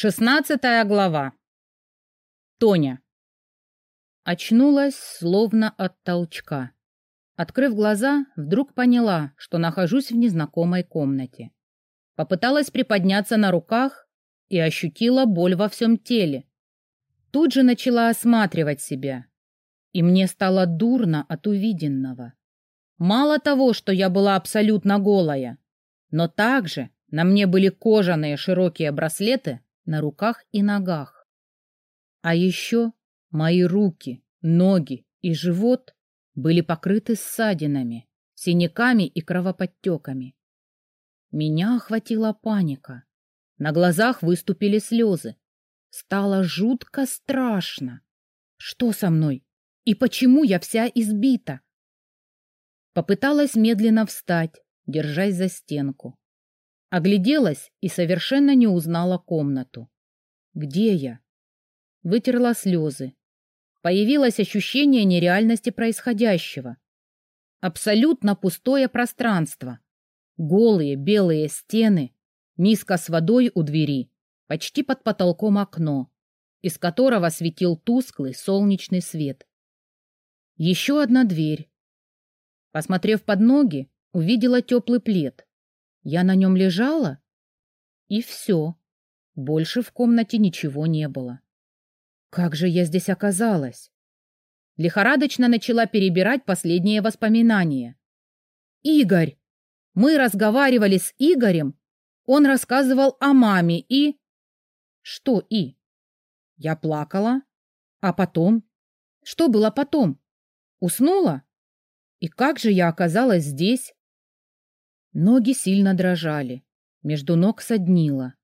Шестнадцатая глава. Тоня. Очнулась словно от толчка. Открыв глаза, вдруг поняла, что нахожусь в незнакомой комнате. Попыталась приподняться на руках и ощутила боль во всем теле. Тут же начала осматривать себя, и мне стало дурно от увиденного. Мало того, что я была абсолютно голая, но также на мне были кожаные широкие браслеты на руках и ногах. А еще мои руки, ноги и живот были покрыты ссадинами, синяками и кровоподтеками. Меня охватила паника. На глазах выступили слезы. Стало жутко страшно. Что со мной? И почему я вся избита? Попыталась медленно встать, держась за стенку. Огляделась и совершенно не узнала комнату. Где я? Вытерла слезы. Появилось ощущение нереальности происходящего. Абсолютно пустое пространство. Голые белые стены, миска с водой у двери, почти под потолком окно, из которого светил тусклый солнечный свет. Еще одна дверь. Посмотрев под ноги, увидела теплый плед. Я на нем лежала, и все. Больше в комнате ничего не было. Как же я здесь оказалась? Лихорадочно начала перебирать последние воспоминания. Игорь! Мы разговаривали с Игорем. Он рассказывал о маме и... Что и? Я плакала. А потом? Что было потом? Уснула? И как же я оказалась здесь? Ноги сильно дрожали, между ног соднило.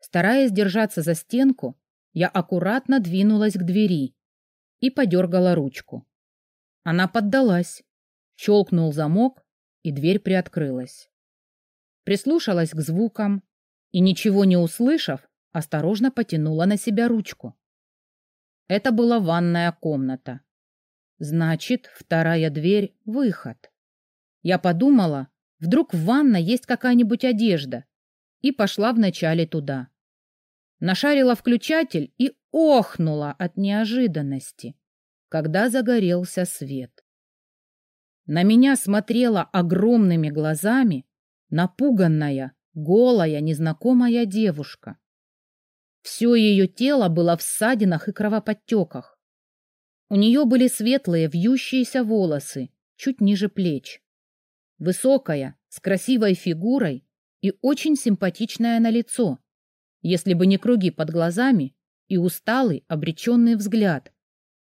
Стараясь держаться за стенку, я аккуратно двинулась к двери и подергала ручку. Она поддалась, щелкнул замок, и дверь приоткрылась. Прислушалась к звукам и, ничего не услышав, осторожно потянула на себя ручку. Это была ванная комната. Значит, вторая дверь — выход. Я подумала, Вдруг в ванной есть какая-нибудь одежда. И пошла вначале туда. Нашарила включатель и охнула от неожиданности, когда загорелся свет. На меня смотрела огромными глазами напуганная, голая, незнакомая девушка. Все ее тело было в ссадинах и кровоподтеках. У нее были светлые вьющиеся волосы, чуть ниже плеч. Высокая, с красивой фигурой и очень симпатичная на лицо, если бы не круги под глазами и усталый, обреченный взгляд.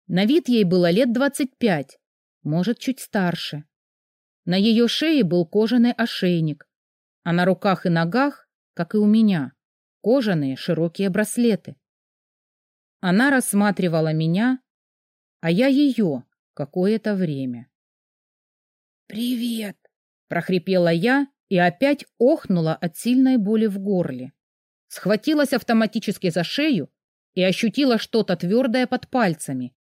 На вид ей было лет двадцать пять, может, чуть старше. На ее шее был кожаный ошейник, а на руках и ногах, как и у меня, кожаные широкие браслеты. Она рассматривала меня, а я ее какое-то время. «Привет!» Прохрипела я и опять охнула от сильной боли в горле. Схватилась автоматически за шею и ощутила что-то твердое под пальцами.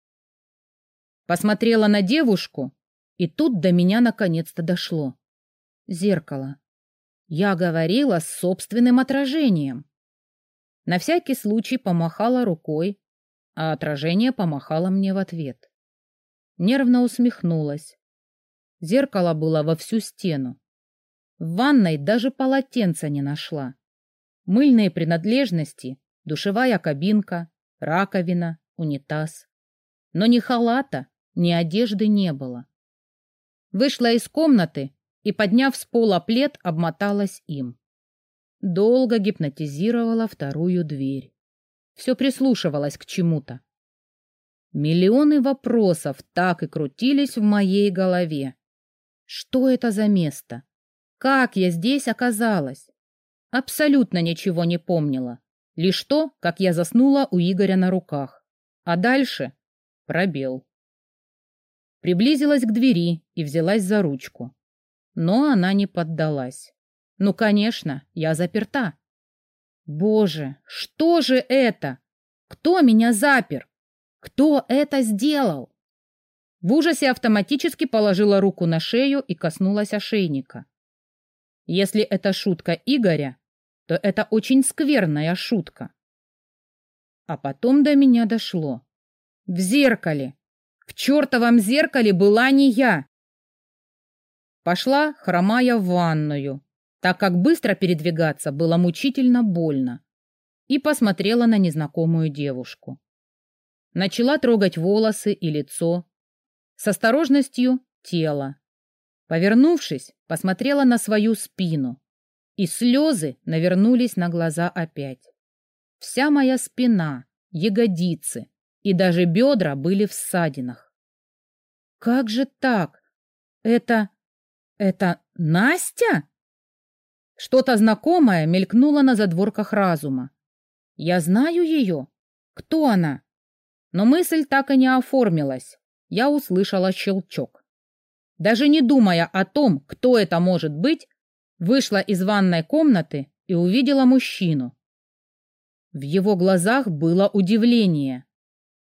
Посмотрела на девушку, и тут до меня наконец-то дошло. Зеркало. Я говорила с собственным отражением. На всякий случай помахала рукой, а отражение помахало мне в ответ. Нервно усмехнулась. Зеркало было во всю стену. В ванной даже полотенца не нашла. Мыльные принадлежности, душевая кабинка, раковина, унитаз. Но ни халата, ни одежды не было. Вышла из комнаты и, подняв с пола плед, обмоталась им. Долго гипнотизировала вторую дверь. Все прислушивалась к чему-то. Миллионы вопросов так и крутились в моей голове. Что это за место? Как я здесь оказалась? Абсолютно ничего не помнила. Лишь то, как я заснула у Игоря на руках. А дальше — пробел. Приблизилась к двери и взялась за ручку. Но она не поддалась. Ну, конечно, я заперта. Боже, что же это? Кто меня запер? Кто это сделал? В ужасе автоматически положила руку на шею и коснулась ошейника. Если это шутка Игоря, то это очень скверная шутка. А потом до меня дошло. В зеркале. В чертовом зеркале была не я. Пошла, хромая в ванную, так как быстро передвигаться было мучительно больно, и посмотрела на незнакомую девушку. Начала трогать волосы и лицо, с осторожностью тело. Повернувшись, посмотрела на свою спину, и слезы навернулись на глаза опять. Вся моя спина, ягодицы и даже бедра были в ссадинах. Как же так? Это... это Настя? Что-то знакомое мелькнуло на задворках разума. Я знаю ее. Кто она? Но мысль так и не оформилась. Я услышала щелчок. Даже не думая о том, кто это может быть, вышла из ванной комнаты и увидела мужчину. В его глазах было удивление.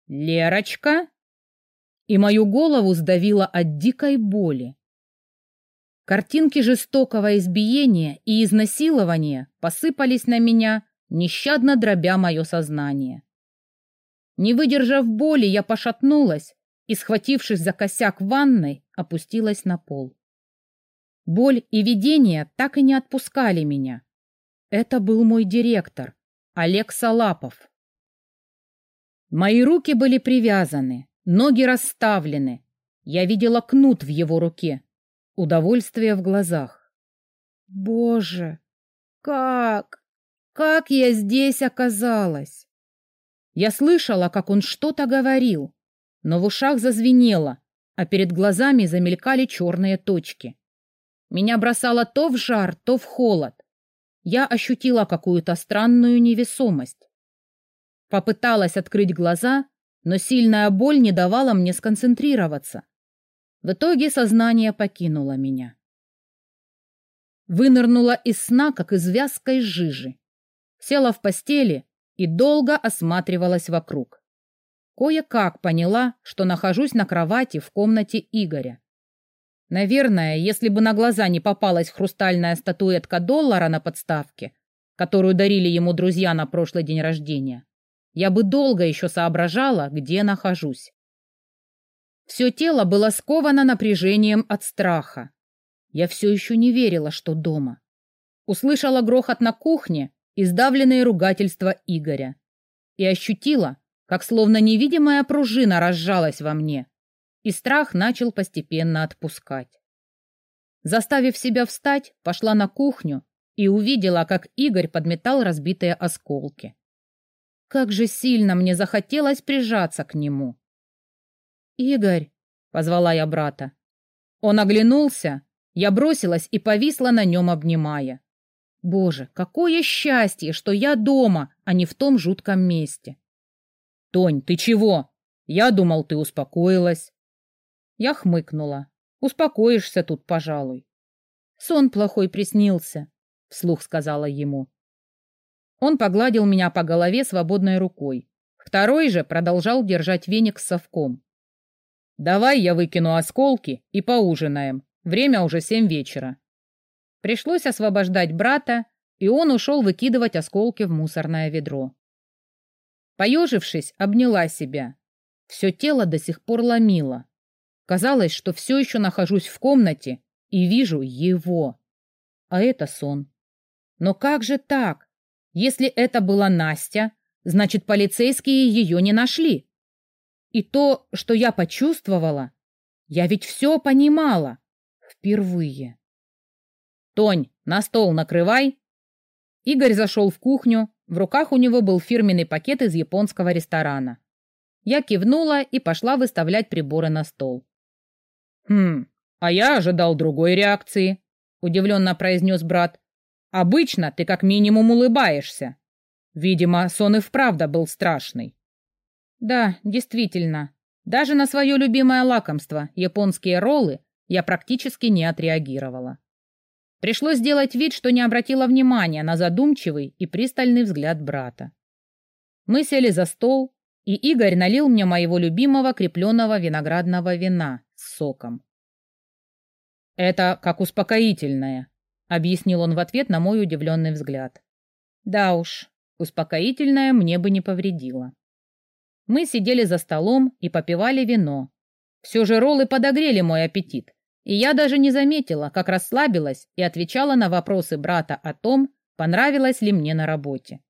«Лерочка?» И мою голову сдавило от дикой боли. Картинки жестокого избиения и изнасилования посыпались на меня, нещадно дробя мое сознание. Не выдержав боли, я пошатнулась и, схватившись за косяк ванной, опустилась на пол. Боль и видение так и не отпускали меня. Это был мой директор, Олег Салапов. Мои руки были привязаны, ноги расставлены. Я видела кнут в его руке, удовольствие в глазах. Боже, как? Как я здесь оказалась? Я слышала, как он что-то говорил, но в ушах зазвенело, а перед глазами замелькали черные точки. Меня бросало то в жар, то в холод. Я ощутила какую-то странную невесомость. Попыталась открыть глаза, но сильная боль не давала мне сконцентрироваться. В итоге сознание покинуло меня. Вынырнула из сна, как из вязкой жижи. Села в постели и долго осматривалась вокруг. Кое-как поняла, что нахожусь на кровати в комнате Игоря. Наверное, если бы на глаза не попалась хрустальная статуэтка доллара на подставке, которую дарили ему друзья на прошлый день рождения, я бы долго еще соображала, где нахожусь. Все тело было сковано напряжением от страха. Я все еще не верила, что дома. Услышала грохот на кухне и сдавленные ругательства Игоря. И ощутила, как словно невидимая пружина разжалась во мне, и страх начал постепенно отпускать. Заставив себя встать, пошла на кухню и увидела, как Игорь подметал разбитые осколки. Как же сильно мне захотелось прижаться к нему. «Игорь!» — позвала я брата. Он оглянулся, я бросилась и повисла на нем, обнимая. Боже, какое счастье, что я дома, а не в том жутком месте. «Тонь, ты чего? Я думал, ты успокоилась». Я хмыкнула. «Успокоишься тут, пожалуй». «Сон плохой приснился», — вслух сказала ему. Он погладил меня по голове свободной рукой. Второй же продолжал держать веник с совком. «Давай я выкину осколки и поужинаем. Время уже семь вечера». Пришлось освобождать брата, и он ушел выкидывать осколки в мусорное ведро. Поежившись, обняла себя. Все тело до сих пор ломило. Казалось, что все еще нахожусь в комнате и вижу его. А это сон. Но как же так? Если это была Настя, значит, полицейские ее не нашли. И то, что я почувствовала, я ведь все понимала. Впервые. «Тонь, на стол накрывай!» Игорь зашел в кухню, в руках у него был фирменный пакет из японского ресторана. Я кивнула и пошла выставлять приборы на стол. «Хм, а я ожидал другой реакции», — удивленно произнес брат. «Обычно ты как минимум улыбаешься. Видимо, сон и вправду был страшный». «Да, действительно. Даже на свое любимое лакомство, японские роллы, я практически не отреагировала. Пришлось сделать вид, что не обратила внимания на задумчивый и пристальный взгляд брата. Мы сели за стол, и Игорь налил мне моего любимого крепленного виноградного вина с соком. «Это как успокоительное», — объяснил он в ответ на мой удивленный взгляд. «Да уж, успокоительное мне бы не повредило. Мы сидели за столом и попивали вино. Все же роллы подогрели мой аппетит, и я даже не заметила, как расслабилась и отвечала на вопросы брата о том, понравилось ли мне на работе.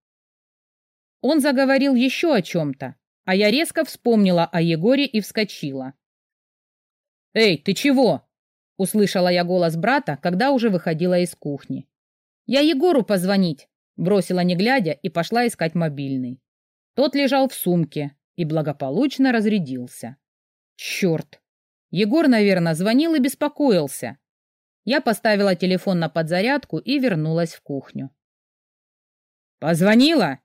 Он заговорил еще о чем-то, а я резко вспомнила о Егоре и вскочила. «Эй, ты чего?» — услышала я голос брата, когда уже выходила из кухни. «Я Егору позвонить», — бросила не глядя и пошла искать мобильный. Тот лежал в сумке и благополучно разрядился. Черт! Егор, наверное, звонил и беспокоился. Я поставила телефон на подзарядку и вернулась в кухню. «Позвонила?»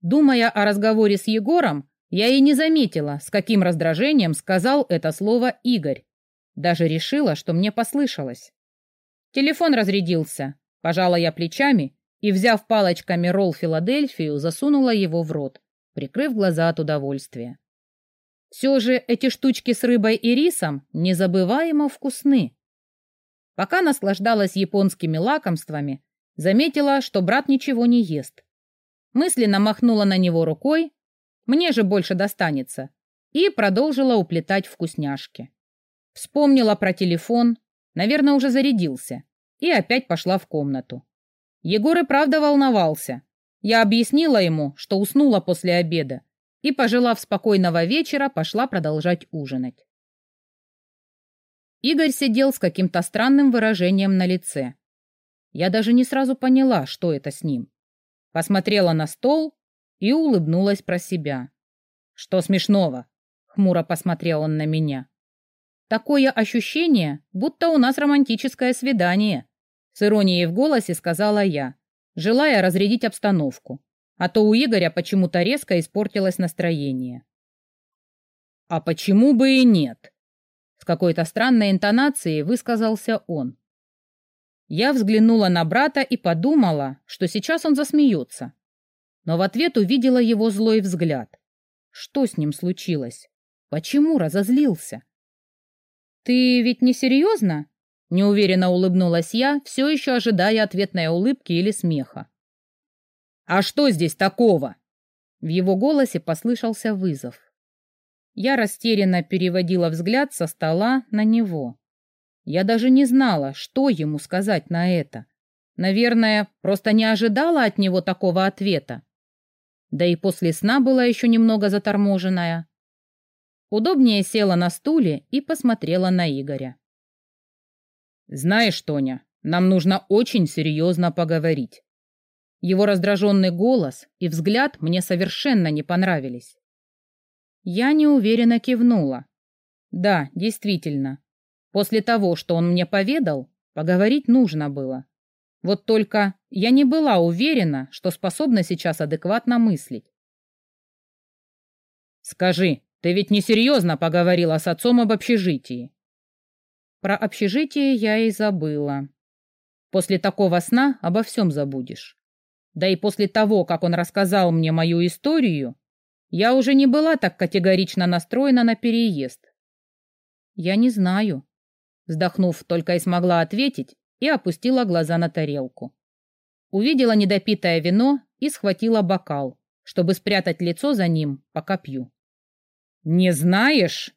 Думая о разговоре с Егором, я и не заметила, с каким раздражением сказал это слово Игорь. Даже решила, что мне послышалось. Телефон разрядился. Пожала я плечами и, взяв палочками ролл Филадельфию, засунула его в рот, прикрыв глаза от удовольствия. Все же эти штучки с рыбой и рисом незабываемо вкусны. Пока наслаждалась японскими лакомствами, заметила, что брат ничего не ест. Мысленно махнула на него рукой, мне же больше достанется, и продолжила уплетать вкусняшки. Вспомнила про телефон, наверное, уже зарядился, и опять пошла в комнату. Егор и правда волновался. Я объяснила ему, что уснула после обеда, и, пожелав спокойного вечера, пошла продолжать ужинать. Игорь сидел с каким-то странным выражением на лице. Я даже не сразу поняла, что это с ним. Посмотрела на стол и улыбнулась про себя. «Что смешного?» — хмуро посмотрел он на меня. «Такое ощущение, будто у нас романтическое свидание», — с иронией в голосе сказала я, желая разрядить обстановку, а то у Игоря почему-то резко испортилось настроение. «А почему бы и нет?» С какой-то странной интонацией высказался он. Я взглянула на брата и подумала, что сейчас он засмеется. Но в ответ увидела его злой взгляд. Что с ним случилось? Почему разозлился? «Ты ведь не серьезно?» Неуверенно улыбнулась я, все еще ожидая ответной улыбки или смеха. «А что здесь такого?» В его голосе послышался вызов. Я растерянно переводила взгляд со стола на него. Я даже не знала, что ему сказать на это. Наверное, просто не ожидала от него такого ответа. Да и после сна была еще немного заторможенная. Удобнее села на стуле и посмотрела на Игоря. «Знаешь, Тоня, нам нужно очень серьезно поговорить». Его раздраженный голос и взгляд мне совершенно не понравились. Я неуверенно кивнула. Да, действительно, После того, что он мне поведал, поговорить нужно было. Вот только я не была уверена, что способна сейчас адекватно мыслить. «Скажи, ты ведь несерьезно поговорила с отцом об общежитии?» Про общежитие я и забыла. После такого сна обо всем забудешь. Да и после того, как он рассказал мне мою историю, я уже не была так категорично настроена на переезд. Я не знаю, Вздохнув, только и смогла ответить и опустила глаза на тарелку. Увидела недопитое вино и схватила бокал, чтобы спрятать лицо за ним, пока пью. «Не знаешь?»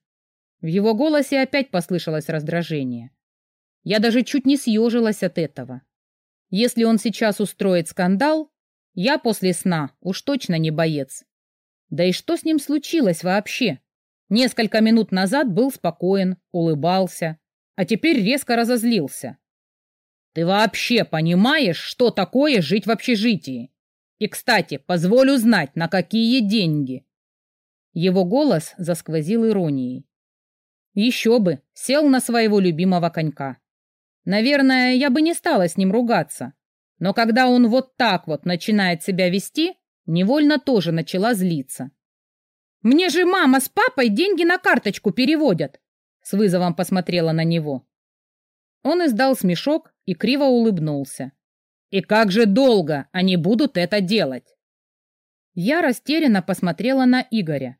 В его голосе опять послышалось раздражение. Я даже чуть не съежилась от этого. Если он сейчас устроит скандал, я после сна уж точно не боец. Да и что с ним случилось вообще? Несколько минут назад был спокоен, улыбался, а теперь резко разозлился. Ты вообще понимаешь, что такое жить в общежитии? И, кстати, позволю знать, на какие деньги. Его голос засквозил иронией. Еще бы, сел на своего любимого конька. Наверное, я бы не стала с ним ругаться. Но когда он вот так вот начинает себя вести, невольно тоже начала злиться. Мне же мама с папой деньги на карточку переводят. С вызовом посмотрела на него. Он издал смешок и криво улыбнулся. «И как же долго они будут это делать?» Я растерянно посмотрела на Игоря.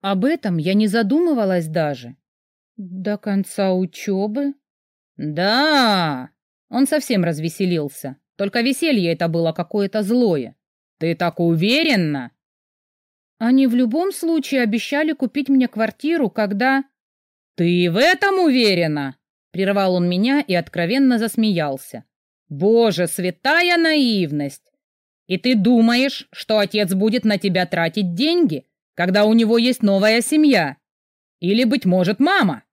Об этом я не задумывалась даже. До конца учебы? Да! Он совсем развеселился. Только веселье это было какое-то злое. Ты так уверена? Они в любом случае обещали купить мне квартиру, когда... Ты в этом уверена? Прервал он меня и откровенно засмеялся. Боже, святая наивность! И ты думаешь, что отец будет на тебя тратить деньги, когда у него есть новая семья? Или, быть может, мама?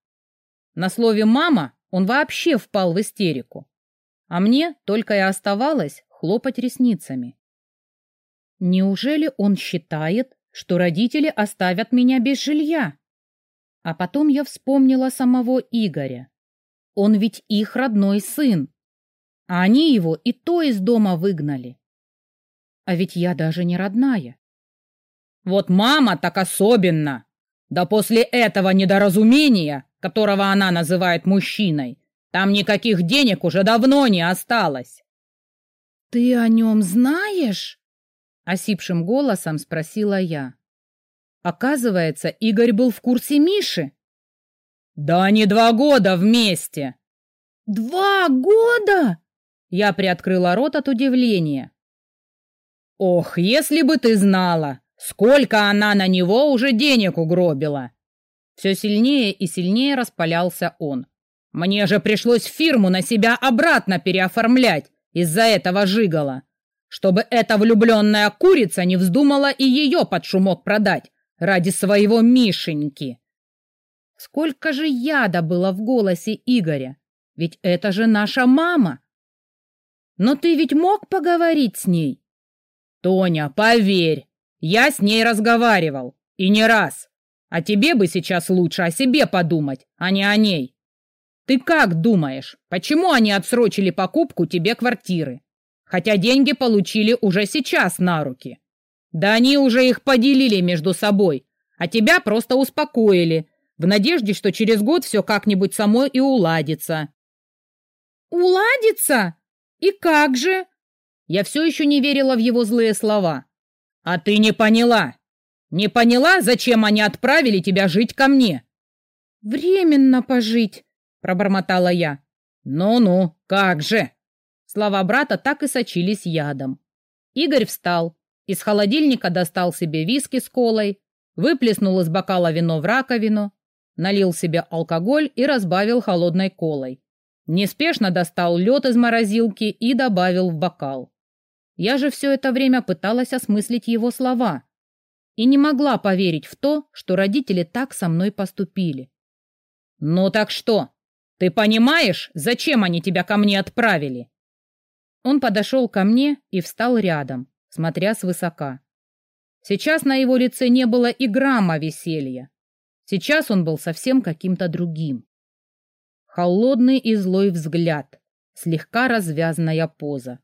На слове «мама» он вообще впал в истерику. А мне только и оставалось хлопать ресницами. Неужели он считает, что родители оставят меня без жилья? А потом я вспомнила самого Игоря. Он ведь их родной сын. А они его и то из дома выгнали. А ведь я даже не родная. Вот мама так особенно. Да после этого недоразумения, которого она называет мужчиной, там никаких денег уже давно не осталось. Ты о нем знаешь? Осипшим голосом спросила я. Оказывается, Игорь был в курсе Миши. Да они два года вместе. Два года? Я приоткрыла рот от удивления. Ох, если бы ты знала, сколько она на него уже денег угробила. Все сильнее и сильнее распалялся он. Мне же пришлось фирму на себя обратно переоформлять из-за этого жигала, чтобы эта влюбленная курица не вздумала и ее под шумок продать ради своего Мишеньки. Сколько же яда было в голосе Игоря, ведь это же наша мама. Но ты ведь мог поговорить с ней? Тоня, поверь, я с ней разговаривал, и не раз. А тебе бы сейчас лучше о себе подумать, а не о ней. Ты как думаешь, почему они отсрочили покупку тебе квартиры? Хотя деньги получили уже сейчас на руки. Да они уже их поделили между собой, а тебя просто успокоили, в надежде, что через год все как-нибудь само и уладится. Уладится? И как же? Я все еще не верила в его злые слова. А ты не поняла. Не поняла, зачем они отправили тебя жить ко мне? Временно пожить, пробормотала я. Ну-ну, как же? Слова брата так и сочились ядом. Игорь встал, из холодильника достал себе виски с колой, выплеснул из бокала вино в раковину, налил себе алкоголь и разбавил холодной колой. Неспешно достал лед из морозилки и добавил в бокал. Я же все это время пыталась осмыслить его слова и не могла поверить в то, что родители так со мной поступили. «Ну так что? Ты понимаешь, зачем они тебя ко мне отправили?» Он подошел ко мне и встал рядом, смотря свысока. Сейчас на его лице не было и грамма веселья. Сейчас он был совсем каким-то другим. Холодный и злой взгляд, слегка развязная поза.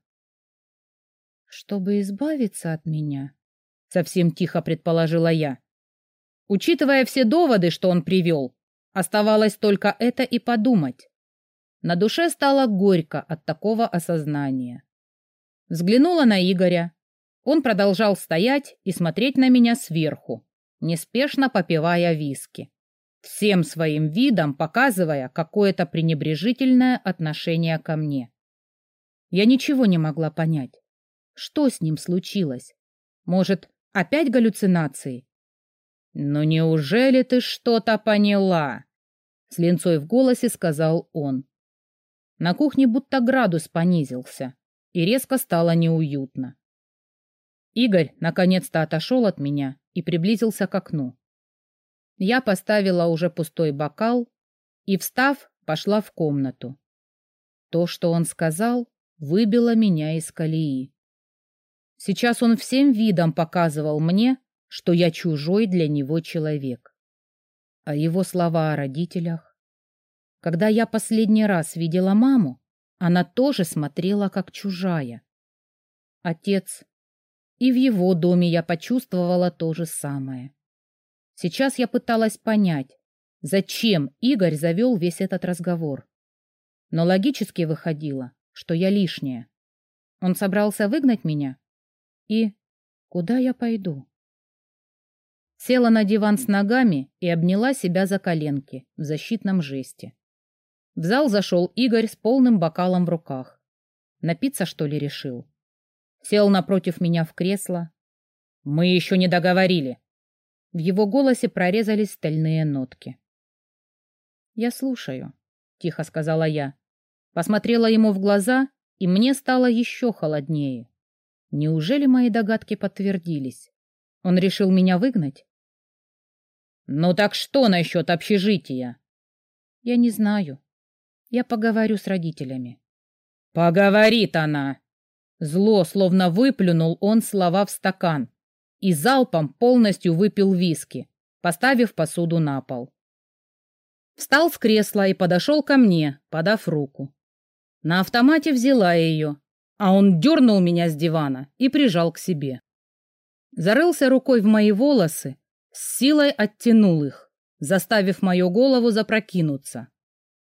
«Чтобы избавиться от меня», — совсем тихо предположила я. Учитывая все доводы, что он привел, оставалось только это и подумать. На душе стало горько от такого осознания. Взглянула на Игоря. Он продолжал стоять и смотреть на меня сверху, неспешно попивая виски, всем своим видом показывая какое-то пренебрежительное отношение ко мне. Я ничего не могла понять. Что с ним случилось? Может, опять галлюцинации? «Ну неужели ты что-то поняла?» С линцой в голосе сказал он. На кухне будто градус понизился, и резко стало неуютно. Игорь наконец-то отошел от меня и приблизился к окну. Я поставила уже пустой бокал и, встав, пошла в комнату. То, что он сказал, выбило меня из колеи. Сейчас он всем видом показывал мне, что я чужой для него человек. А его слова о родителях? Когда я последний раз видела маму, она тоже смотрела как чужая. Отец. И в его доме я почувствовала то же самое. Сейчас я пыталась понять, зачем Игорь завел весь этот разговор. Но логически выходило, что я лишняя. Он собрался выгнать меня? И куда я пойду? Села на диван с ногами и обняла себя за коленки в защитном жесте. В зал зашел Игорь с полным бокалом в руках. Напиться, что ли, решил? сел напротив меня в кресло. «Мы еще не договорили». В его голосе прорезались стальные нотки. «Я слушаю», — тихо сказала я. Посмотрела ему в глаза, и мне стало еще холоднее. Неужели мои догадки подтвердились? Он решил меня выгнать? «Ну так что насчет общежития?» «Я не знаю. Я поговорю с родителями». «Поговорит она!» Зло, словно выплюнул он слова в стакан и залпом полностью выпил виски, поставив посуду на пол. Встал с кресла и подошел ко мне, подав руку. На автомате взяла ее, а он дернул меня с дивана и прижал к себе. Зарылся рукой в мои волосы, с силой оттянул их, заставив мою голову запрокинуться.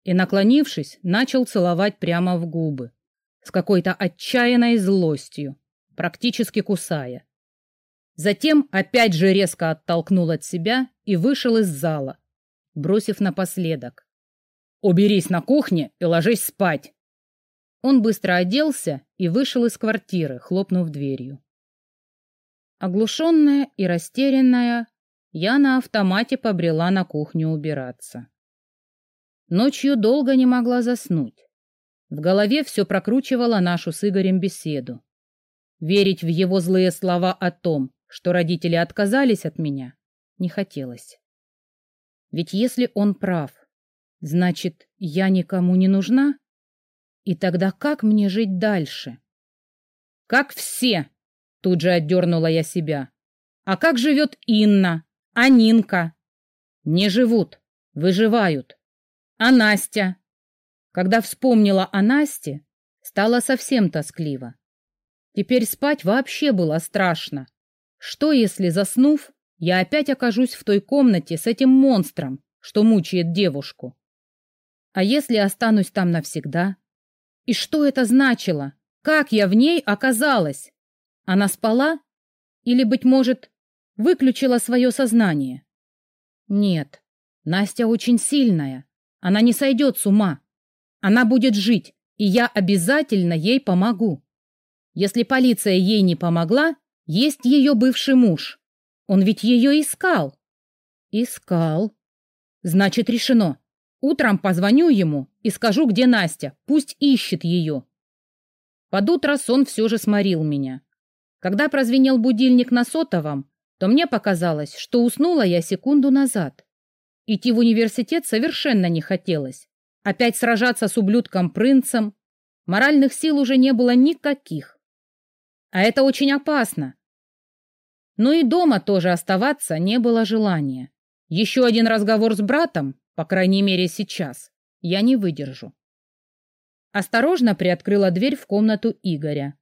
И, наклонившись, начал целовать прямо в губы, с какой-то отчаянной злостью, практически кусая. Затем опять же резко оттолкнул от себя и вышел из зала, бросив напоследок. «Уберись на кухне и ложись спать!» Он быстро оделся и вышел из квартиры, хлопнув дверью. Оглушенная и растерянная, я на автомате побрела на кухню убираться. Ночью долго не могла заснуть. В голове все прокручивало нашу с Игорем беседу. Верить в его злые слова о том, что родители отказались от меня, не хотелось. Ведь если он прав, значит, я никому не нужна? И тогда как мне жить дальше? Как все, тут же отдернула я себя. А как живет Инна, а Нинка? Не живут, выживают. А Настя? Когда вспомнила о Насте, стало совсем тоскливо. Теперь спать вообще было страшно. Что, если, заснув, я опять окажусь в той комнате с этим монстром, что мучает девушку? А если останусь там навсегда? И что это значило? Как я в ней оказалась? Она спала? Или, быть может, выключила свое сознание? Нет, Настя очень сильная. Она не сойдет с ума. Она будет жить, и я обязательно ей помогу. Если полиция ей не помогла, есть ее бывший муж. Он ведь ее искал. Искал. Значит, решено. Утром позвоню ему и скажу, где Настя. Пусть ищет ее. Под утро сон все же сморил меня. Когда прозвенел будильник на сотовом, то мне показалось, что уснула я секунду назад. Идти в университет совершенно не хотелось. Опять сражаться с ублюдком-принцем. Моральных сил уже не было никаких. А это очень опасно. Но и дома тоже оставаться не было желания. Еще один разговор с братом по крайней мере, сейчас. Я не выдержу. Осторожно приоткрыла дверь в комнату Игоря.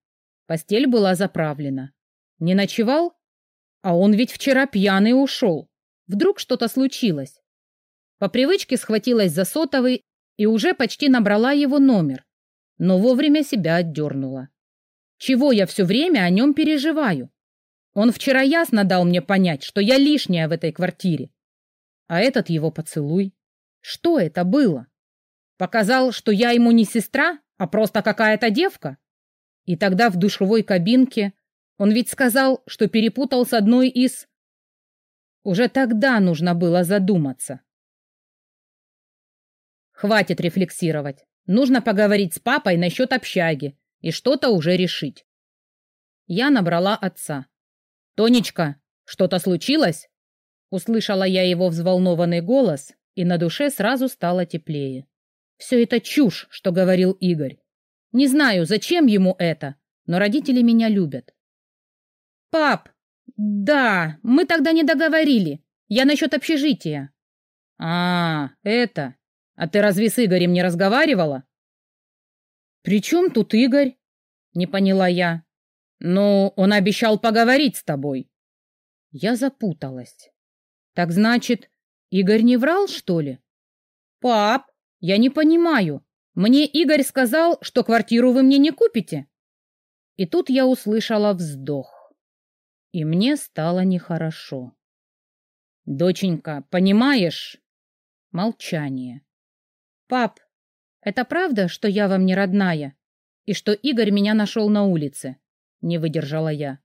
Постель была заправлена. Не ночевал? А он ведь вчера пьяный ушел. Вдруг что-то случилось. По привычке схватилась за сотовый и уже почти набрала его номер, но вовремя себя отдернула. Чего я все время о нем переживаю? Он вчера ясно дал мне понять, что я лишняя в этой квартире. А этот его поцелуй... Что это было? Показал, что я ему не сестра, а просто какая-то девка? И тогда в душевой кабинке он ведь сказал, что перепутал с одной из... Уже тогда нужно было задуматься. Хватит рефлексировать. Нужно поговорить с папой насчет общаги и что-то уже решить. Я набрала отца. «Тонечка, что-то случилось?» Услышала я его взволнованный голос и на душе сразу стало теплее. Все это чушь, что говорил Игорь. Не знаю, зачем ему это, но родители меня любят. Пап, да, мы тогда не договорили. Я насчет общежития. А, это. А ты разве с Игорем не разговаривала? При чем тут Игорь? Не поняла я. Ну, он обещал поговорить с тобой. Я запуталась. Так значит, Игорь не врал, что ли? Пап, я не понимаю. Мне Игорь сказал, что квартиру вы мне не купите. И тут я услышала вздох. И мне стало нехорошо. Доченька, понимаешь? Молчание. Пап, это правда, что я вам не родная? И что Игорь меня нашел на улице? — не выдержала я.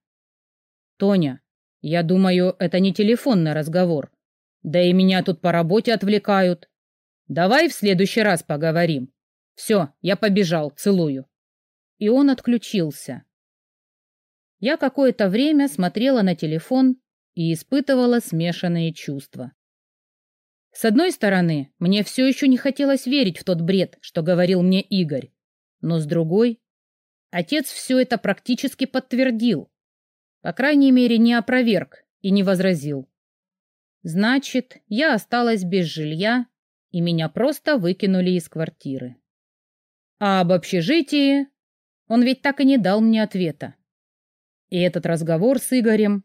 «Тоня, я думаю, это не телефонный разговор. Да и меня тут по работе отвлекают. Давай в следующий раз поговорим. Все, я побежал, целую». И он отключился. Я какое-то время смотрела на телефон и испытывала смешанные чувства. С одной стороны, мне все еще не хотелось верить в тот бред, что говорил мне Игорь. Но с другой, отец все это практически подтвердил. По крайней мере, не опроверг и не возразил. Значит, я осталась без жилья, и меня просто выкинули из квартиры. А об общежитии он ведь так и не дал мне ответа. И этот разговор с Игорем...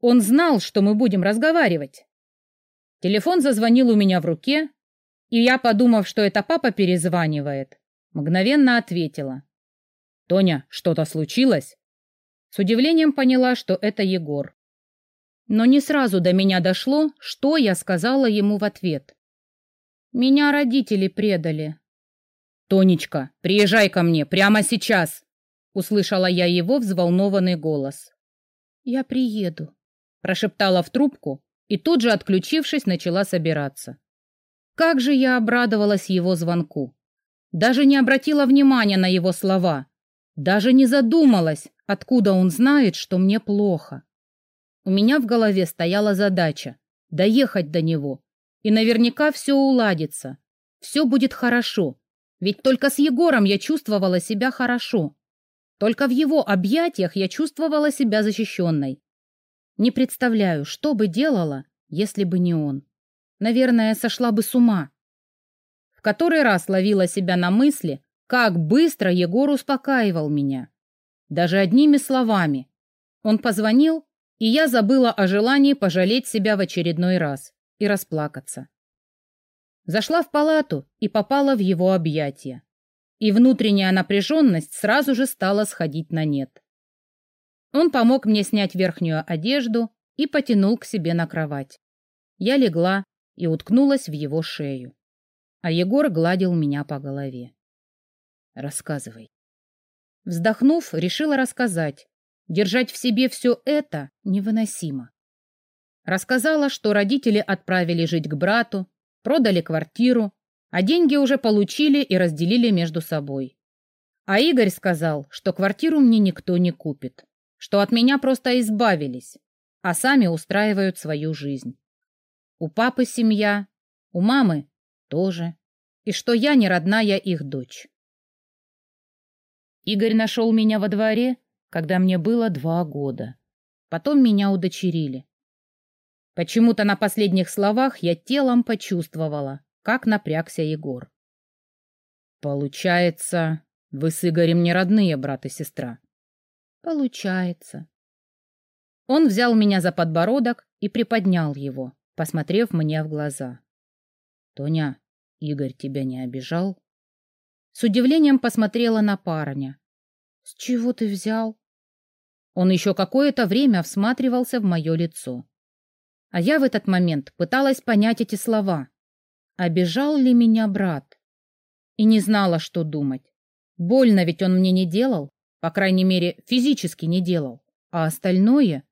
Он знал, что мы будем разговаривать. Телефон зазвонил у меня в руке, и я, подумав, что это папа перезванивает, мгновенно ответила. «Тоня, что-то случилось?» С удивлением поняла, что это Егор. Но не сразу до меня дошло, что я сказала ему в ответ. «Меня родители предали». «Тонечка, приезжай ко мне прямо сейчас!» Услышала я его взволнованный голос. «Я приеду», — прошептала в трубку и тут же, отключившись, начала собираться. Как же я обрадовалась его звонку! Даже не обратила внимания на его слова, даже не задумалась, откуда он знает, что мне плохо. У меня в голове стояла задача — доехать до него, и наверняка все уладится, все будет хорошо, ведь только с Егором я чувствовала себя хорошо. Только в его объятиях я чувствовала себя защищенной. Не представляю, что бы делала, если бы не он. Наверное, сошла бы с ума. В который раз ловила себя на мысли, как быстро Егор успокаивал меня. Даже одними словами. Он позвонил, и я забыла о желании пожалеть себя в очередной раз и расплакаться. Зашла в палату и попала в его объятия. И внутренняя напряженность сразу же стала сходить на нет. Он помог мне снять верхнюю одежду и потянул к себе на кровать. Я легла и уткнулась в его шею. А Егор гладил меня по голове. «Рассказывай». Вздохнув, решила рассказать. Держать в себе все это невыносимо. Рассказала, что родители отправили жить к брату, продали квартиру, а деньги уже получили и разделили между собой. А Игорь сказал, что квартиру мне никто не купит что от меня просто избавились, а сами устраивают свою жизнь. У папы семья, у мамы тоже, и что я не родная их дочь. Игорь нашел меня во дворе, когда мне было два года. Потом меня удочерили. Почему-то на последних словах я телом почувствовала, как напрягся Егор. Получается, вы с Игорем не родные брат и сестра. Получается. Он взял меня за подбородок и приподнял его, посмотрев мне в глаза. Тоня, Игорь тебя не обижал? С удивлением посмотрела на парня. С чего ты взял? Он еще какое-то время всматривался в мое лицо. А я в этот момент пыталась понять эти слова. Обижал ли меня брат? И не знала, что думать. Больно ведь он мне не делал. По крайней мере, физически не делал. А остальное...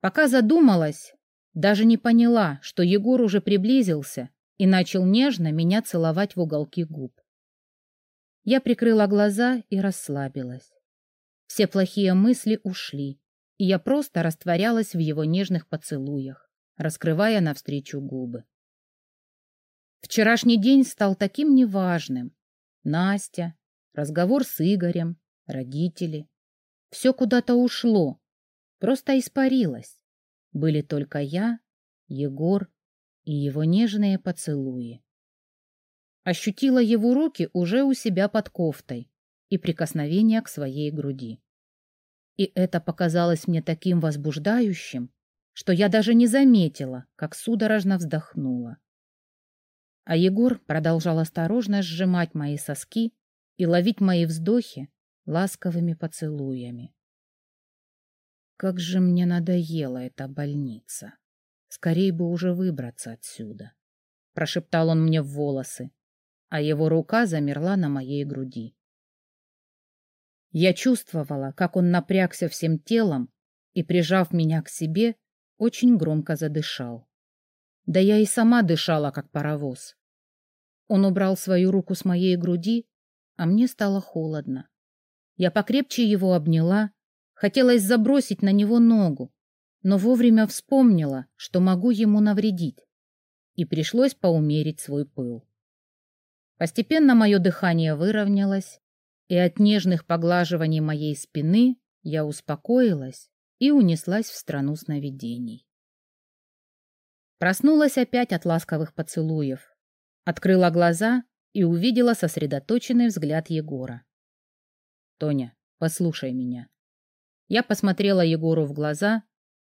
Пока задумалась, даже не поняла, что Егор уже приблизился и начал нежно меня целовать в уголки губ. Я прикрыла глаза и расслабилась. Все плохие мысли ушли, и я просто растворялась в его нежных поцелуях, раскрывая навстречу губы. Вчерашний день стал таким неважным. Настя, разговор с Игорем, родители. Все куда-то ушло, просто испарилось. Были только я, Егор и его нежные поцелуи. Ощутила его руки уже у себя под кофтой и прикосновение к своей груди. И это показалось мне таким возбуждающим, что я даже не заметила, как судорожно вздохнула. А Егор продолжал осторожно сжимать мои соски и ловить мои вздохи, ласковыми поцелуями. Как же мне надоела эта больница. Скорей бы уже выбраться отсюда. Прошептал он мне в волосы, а его рука замерла на моей груди. Я чувствовала, как он напрягся всем телом и, прижав меня к себе, очень громко задышал. Да я и сама дышала, как паровоз. Он убрал свою руку с моей груди, а мне стало холодно. Я покрепче его обняла, хотелось забросить на него ногу, но вовремя вспомнила, что могу ему навредить, и пришлось поумерить свой пыл. Постепенно мое дыхание выровнялось, и от нежных поглаживаний моей спины я успокоилась и унеслась в страну сновидений. Проснулась опять от ласковых поцелуев, открыла глаза и увидела сосредоточенный взгляд Егора. «Тоня, послушай меня». Я посмотрела Егору в глаза,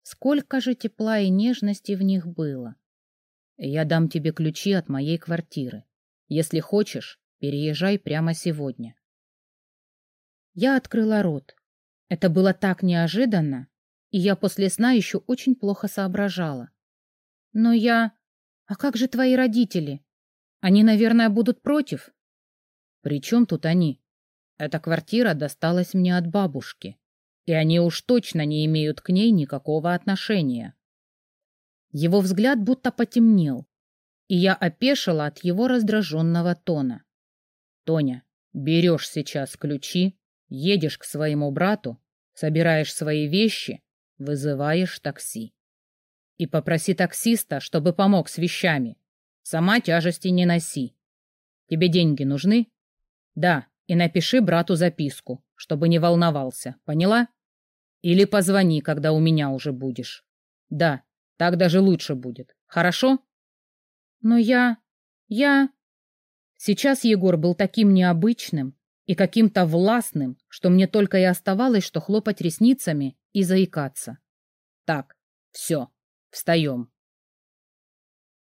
сколько же тепла и нежности в них было. «Я дам тебе ключи от моей квартиры. Если хочешь, переезжай прямо сегодня. Я открыла рот. Это было так неожиданно, и я после сна еще очень плохо соображала. Но я... А как же твои родители? Они, наверное, будут против? При чем тут они? Эта квартира досталась мне от бабушки, и они уж точно не имеют к ней никакого отношения. Его взгляд будто потемнел, и я опешила от его раздраженного тона. «Тоня, берешь сейчас ключи Едешь к своему брату, собираешь свои вещи, вызываешь такси. И попроси таксиста, чтобы помог с вещами. Сама тяжести не носи. Тебе деньги нужны? Да, и напиши брату записку, чтобы не волновался, поняла? Или позвони, когда у меня уже будешь. Да, так даже лучше будет. Хорошо? Но я... я... Сейчас Егор был таким необычным, и каким-то властным, что мне только и оставалось, что хлопать ресницами и заикаться. Так, все, встаем.